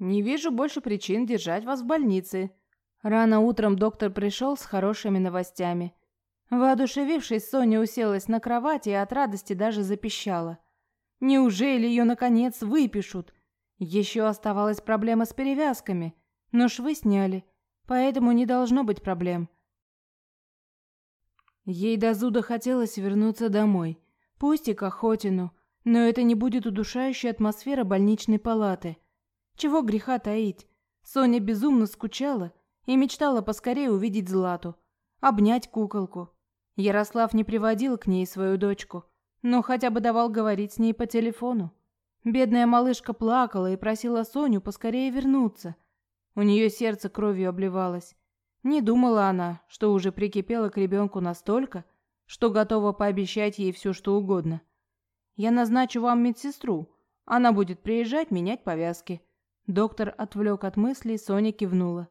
Не вижу больше причин держать вас в больнице. Рано утром доктор пришел с хорошими новостями. Воодушевившись, Соня уселась на кровати и от радости даже запищала. Неужели ее, наконец, выпишут? Еще оставалась проблема с перевязками, но швы сняли, поэтому не должно быть проблем. Ей до зуда хотелось вернуться домой, пусть и к Охотину, но это не будет удушающая атмосфера больничной палаты. Чего греха таить, Соня безумно скучала и мечтала поскорее увидеть Злату, обнять куколку. Ярослав не приводил к ней свою дочку, но хотя бы давал говорить с ней по телефону. Бедная малышка плакала и просила Соню поскорее вернуться. У нее сердце кровью обливалось. Не думала она, что уже прикипела к ребенку настолько, что готова пообещать ей все, что угодно. «Я назначу вам медсестру. Она будет приезжать менять повязки». Доктор отвлек от мыслей, Соня кивнула.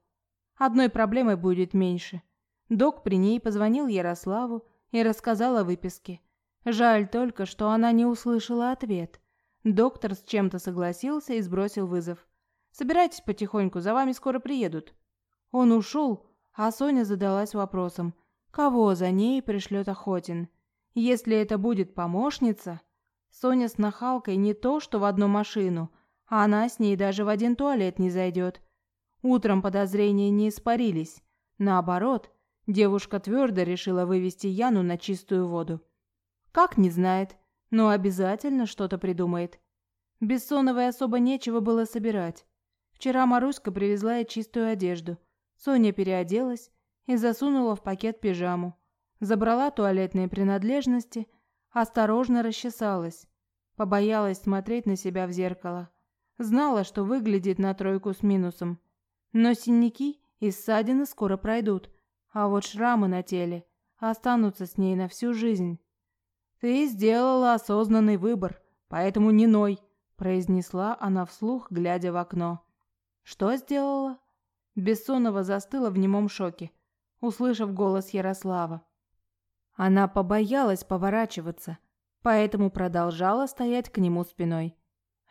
«Одной проблемой будет меньше. Док при ней позвонил Ярославу и рассказал о выписке. Жаль только, что она не услышала ответ. Доктор с чем-то согласился и сбросил вызов. «Собирайтесь потихоньку, за вами скоро приедут». Он ушел, а Соня задалась вопросом, кого за ней пришлет Охотин. Если это будет помощница... Соня с нахалкой не то, что в одну машину, а она с ней даже в один туалет не зайдет. Утром подозрения не испарились. Наоборот, Девушка твердо решила вывести Яну на чистую воду. Как не знает, но обязательно что-то придумает. Бессоновой особо нечего было собирать. Вчера Маруська привезла ей чистую одежду. Соня переоделась и засунула в пакет пижаму. Забрала туалетные принадлежности, осторожно расчесалась. Побоялась смотреть на себя в зеркало. Знала, что выглядит на тройку с минусом. Но синяки и ссадины скоро пройдут – а вот шрамы на теле останутся с ней на всю жизнь. Ты сделала осознанный выбор, поэтому не ной, произнесла она вслух, глядя в окно. Что сделала? Бессонова застыла в немом шоке, услышав голос Ярослава. Она побоялась поворачиваться, поэтому продолжала стоять к нему спиной.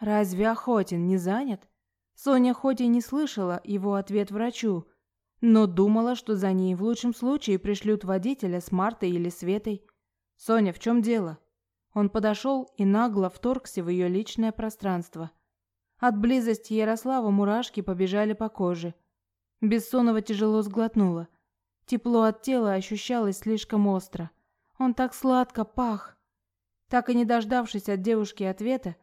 Разве Охотин не занят? Соня хоть и не слышала его ответ врачу, но думала, что за ней в лучшем случае пришлют водителя с Мартой или Светой. «Соня, в чем дело?» Он подошел и нагло вторгся в ее личное пространство. От близости Ярослава мурашки побежали по коже. Бессонова тяжело сглотнула. Тепло от тела ощущалось слишком остро. Он так сладко пах. Так и не дождавшись от девушки ответа,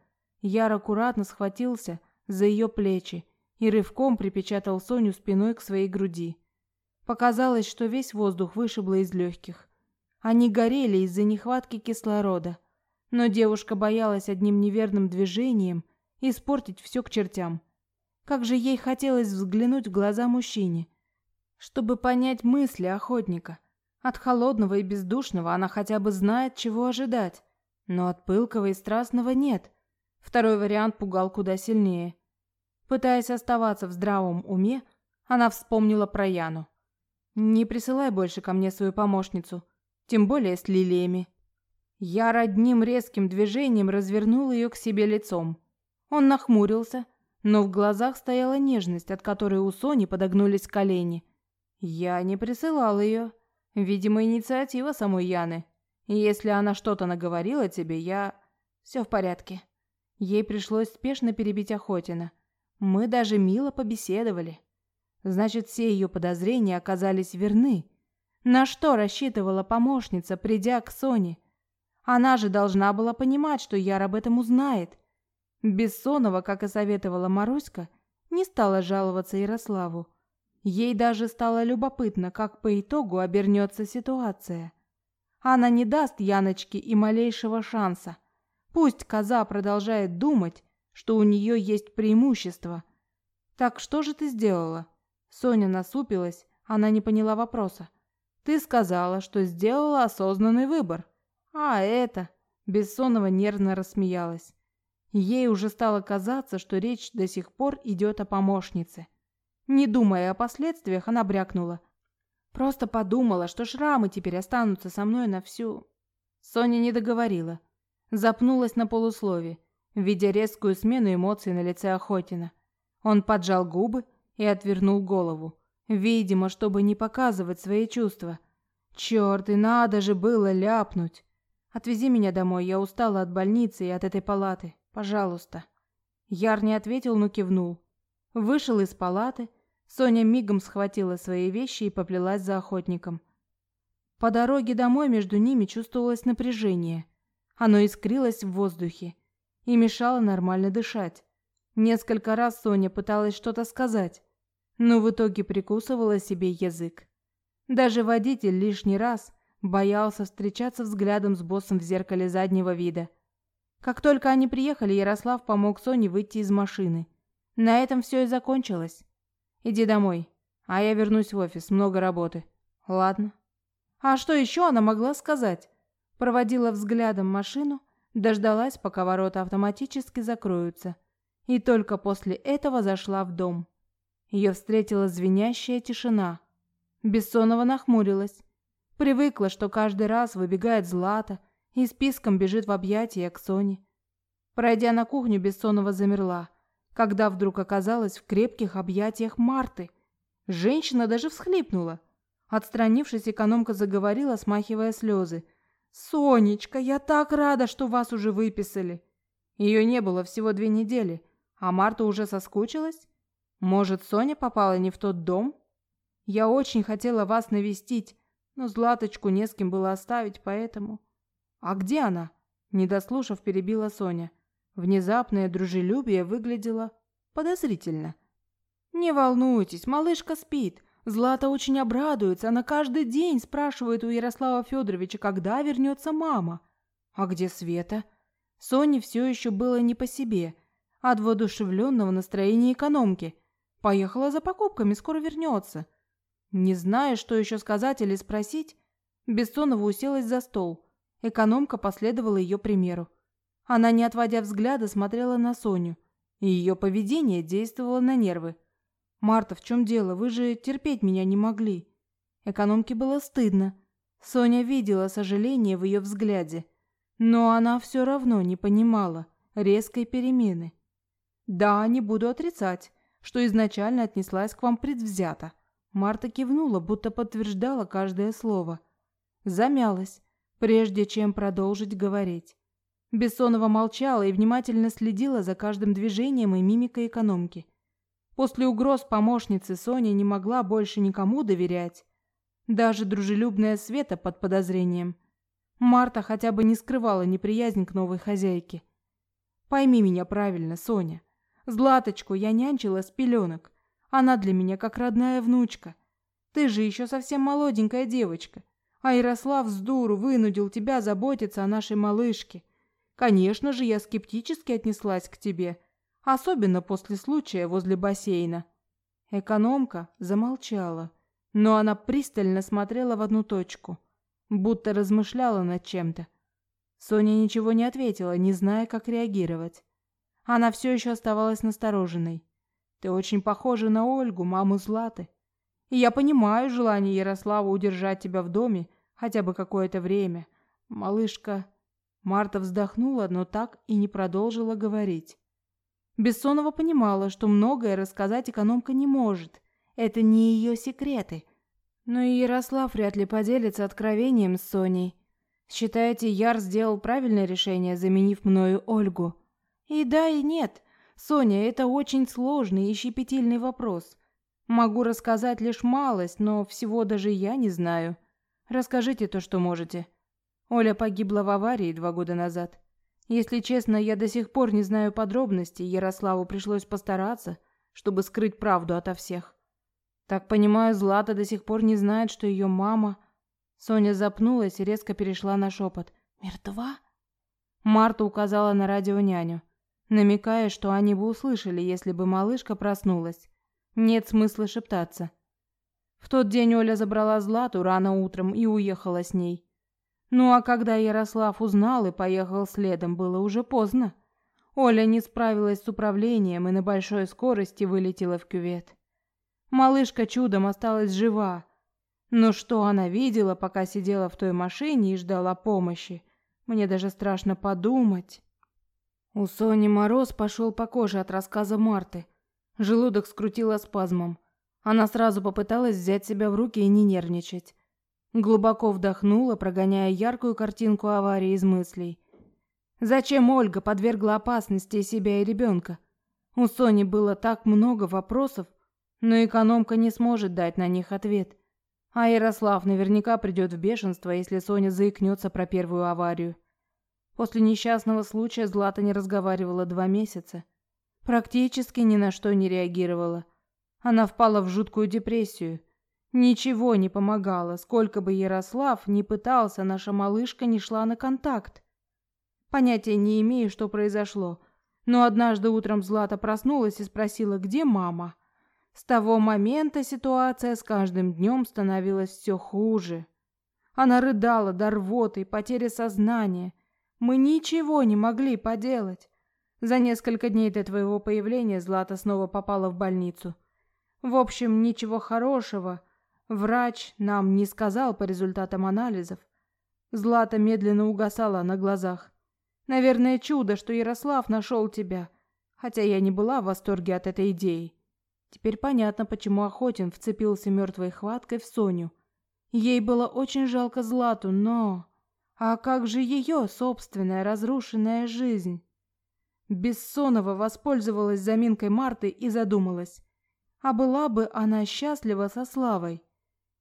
Яр аккуратно схватился за ее плечи и рывком припечатал Соню спиной к своей груди. Показалось, что весь воздух вышибло из легких. Они горели из-за нехватки кислорода, но девушка боялась одним неверным движением испортить все к чертям. Как же ей хотелось взглянуть в глаза мужчине, чтобы понять мысли охотника. От холодного и бездушного она хотя бы знает, чего ожидать, но от пылкого и страстного нет. Второй вариант пугал куда сильнее – Пытаясь оставаться в здравом уме, она вспомнила про Яну. «Не присылай больше ко мне свою помощницу, тем более с лилиями». Я одним резким движением развернул ее к себе лицом. Он нахмурился, но в глазах стояла нежность, от которой у Сони подогнулись колени. Я не присылал ее. Видимо, инициатива самой Яны. Если она что-то наговорила тебе, я... Все в порядке. Ей пришлось спешно перебить Охотина. Мы даже мило побеседовали. Значит, все ее подозрения оказались верны. На что рассчитывала помощница, придя к Соне? Она же должна была понимать, что Яр об этом узнает. Бессонова, как и советовала Маруська, не стала жаловаться Ярославу. Ей даже стало любопытно, как по итогу обернется ситуация. Она не даст Яночке и малейшего шанса. Пусть коза продолжает думать, что у нее есть преимущество. Так что же ты сделала? Соня насупилась, она не поняла вопроса. Ты сказала, что сделала осознанный выбор. А это... Бессонова нервно рассмеялась. Ей уже стало казаться, что речь до сих пор идет о помощнице. Не думая о последствиях, она брякнула. Просто подумала, что шрамы теперь останутся со мной на всю... Соня не договорила. Запнулась на полуслове видя резкую смену эмоций на лице Охотина. Он поджал губы и отвернул голову, видимо, чтобы не показывать свои чувства. Черт, и надо же было ляпнуть. Отвези меня домой, я устала от больницы и от этой палаты. Пожалуйста. Яр не ответил, но кивнул. Вышел из палаты. Соня мигом схватила свои вещи и поплелась за охотником. По дороге домой между ними чувствовалось напряжение. Оно искрилось в воздухе и мешало нормально дышать. Несколько раз Соня пыталась что-то сказать, но в итоге прикусывала себе язык. Даже водитель лишний раз боялся встречаться взглядом с боссом в зеркале заднего вида. Как только они приехали, Ярослав помог Соне выйти из машины. На этом все и закончилось. Иди домой, а я вернусь в офис, много работы. Ладно. А что еще она могла сказать? Проводила взглядом машину, дождалась, пока ворота автоматически закроются, и только после этого зашла в дом. Ее встретила звенящая тишина. Бессонова нахмурилась. Привыкла, что каждый раз выбегает Злата и списком бежит в объятия к Соне. Пройдя на кухню, Бессонова замерла, когда вдруг оказалась в крепких объятиях Марты. Женщина даже всхлипнула. Отстранившись, экономка заговорила, смахивая слезы. «Сонечка, я так рада, что вас уже выписали!» Ее не было всего две недели, а Марта уже соскучилась? Может, Соня попала не в тот дом? Я очень хотела вас навестить, но Златочку не с кем было оставить, поэтому... А где она? Не дослушав, перебила Соня. Внезапное дружелюбие выглядело подозрительно. Не волнуйтесь, малышка спит. Злата очень обрадуется, она каждый день спрашивает у Ярослава Федоровича, когда вернется мама. А где Света? Соне все еще было не по себе, от воодушевленного настроения экономки. Поехала за покупками, скоро вернется. Не зная, что еще сказать или спросить, Бессонова уселась за стол. Экономка последовала ее примеру. Она, не отводя взгляда, смотрела на Соню, и ее поведение действовало на нервы. «Марта, в чем дело? Вы же терпеть меня не могли». Экономке было стыдно. Соня видела сожаление в ее взгляде, но она все равно не понимала резкой перемены. «Да, не буду отрицать, что изначально отнеслась к вам предвзято». Марта кивнула, будто подтверждала каждое слово. Замялась, прежде чем продолжить говорить. Бессонова молчала и внимательно следила за каждым движением и мимикой экономки. После угроз помощницы Соня не могла больше никому доверять. Даже дружелюбная Света под подозрением. Марта хотя бы не скрывала неприязнь к новой хозяйке. Пойми меня правильно, Соня. Златочку я нянчила с пеленок. Она для меня как родная внучка. Ты же еще совсем молоденькая девочка. А Ярослав с дуру вынудил тебя заботиться о нашей малышке. Конечно же, я скептически отнеслась к тебе, особенно после случая возле бассейна. Экономка замолчала, но она пристально смотрела в одну точку, будто размышляла над чем-то. Соня ничего не ответила, не зная, как реагировать. Она все еще оставалась настороженной. Ты очень похожа на Ольгу, маму Златы. И я понимаю желание Ярослава удержать тебя в доме хотя бы какое-то время. Малышка... Марта вздохнула, но так и не продолжила говорить. Бессонова понимала, что многое рассказать экономка не может. Это не ее секреты. Но и Ярослав вряд ли поделится откровением с Соней. Считаете, Яр сделал правильное решение, заменив мною Ольгу? И да, и нет. Соня, это очень сложный и щепетильный вопрос. Могу рассказать лишь малость, но всего даже я не знаю. Расскажите то, что можете. Оля погибла в аварии два года назад. Если честно, я до сих пор не знаю подробностей, Ярославу пришлось постараться, чтобы скрыть правду ото всех. Так понимаю, Злата до сих пор не знает, что ее мама... Соня запнулась и резко перешла на шепот. «Мертва?» Марта указала на радионяню, намекая, что они бы услышали, если бы малышка проснулась. Нет смысла шептаться. В тот день Оля забрала Злату рано утром и уехала с ней. Ну а когда Ярослав узнал и поехал следом, было уже поздно. Оля не справилась с управлением и на большой скорости вылетела в кювет. Малышка чудом осталась жива. Но что она видела, пока сидела в той машине и ждала помощи, мне даже страшно подумать. У Сони мороз пошел по коже от рассказа Марты. Желудок скрутило спазмом. Она сразу попыталась взять себя в руки и не нервничать. Глубоко вдохнула, прогоняя яркую картинку аварии из мыслей. Зачем Ольга подвергла опасности себя и ребенка? У Сони было так много вопросов, но экономка не сможет дать на них ответ. А Ярослав наверняка придет в бешенство, если Соня заикнется про первую аварию. После несчастного случая Злата не разговаривала два месяца. Практически ни на что не реагировала. Она впала в жуткую депрессию. Ничего не помогало, сколько бы Ярослав ни пытался, наша малышка не шла на контакт. Понятия не имею, что произошло, но однажды утром Злата проснулась и спросила, где мама. С того момента ситуация с каждым днем становилась все хуже. Она рыдала до рвоты и потери сознания. Мы ничего не могли поделать. За несколько дней до твоего появления Злата снова попала в больницу. В общем, ничего хорошего врач нам не сказал по результатам анализов. Злата медленно угасала на глазах. Наверное, чудо, что Ярослав нашел тебя, хотя я не была в восторге от этой идеи. Теперь понятно, почему Охотин вцепился мертвой хваткой в Соню. Ей было очень жалко Злату, но... А как же ее собственная разрушенная жизнь? Бессонова воспользовалась заминкой Марты и задумалась. А была бы она счастлива со Славой?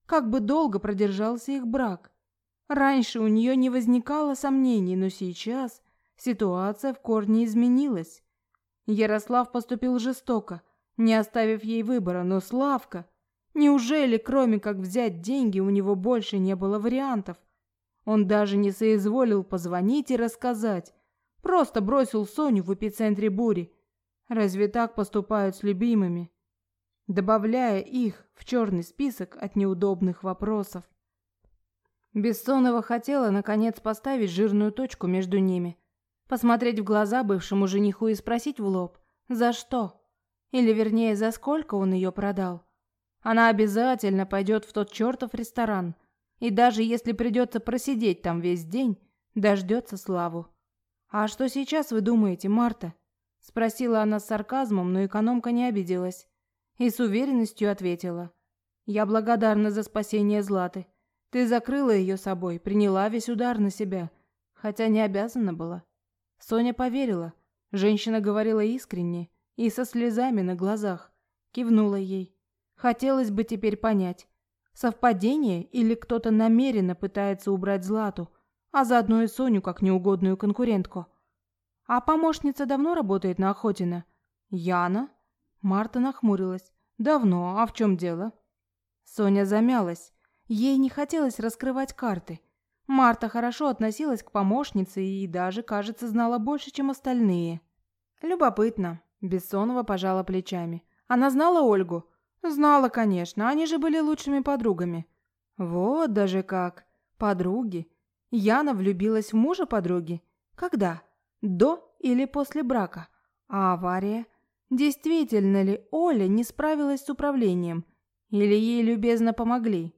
Как бы долго продержался их брак? Раньше у нее не возникало сомнений, но сейчас ситуация в корне изменилась. Ярослав поступил жестоко, не оставив ей выбора, но Славка... Неужели, кроме как взять деньги, у него больше не было вариантов? Он даже не соизволил позвонить и рассказать, Просто бросил Соню в эпицентре бури. Разве так поступают с любимыми? Добавляя их в черный список от неудобных вопросов. Бессонова хотела, наконец, поставить жирную точку между ними. Посмотреть в глаза бывшему жениху и спросить в лоб, за что? Или, вернее, за сколько он ее продал? Она обязательно пойдет в тот чертов ресторан. И даже если придется просидеть там весь день, дождется славу. «А что сейчас вы думаете, Марта?» Спросила она с сарказмом, но экономка не обиделась. И с уверенностью ответила. «Я благодарна за спасение Златы. Ты закрыла ее собой, приняла весь удар на себя, хотя не обязана была». Соня поверила. Женщина говорила искренне и со слезами на глазах. Кивнула ей. Хотелось бы теперь понять, совпадение или кто-то намеренно пытается убрать Злату, а заодно и Соню как неугодную конкурентку. А помощница давно работает на Охотина? Яна? Марта нахмурилась. Давно, а в чем дело? Соня замялась. Ей не хотелось раскрывать карты. Марта хорошо относилась к помощнице и даже, кажется, знала больше, чем остальные. Любопытно. Бессонова пожала плечами. Она знала Ольгу? Знала, конечно, они же были лучшими подругами. Вот даже как. Подруги. Яна влюбилась в мужа подруги? Когда? До или после брака? А авария? Действительно ли Оля не справилась с управлением? Или ей любезно помогли?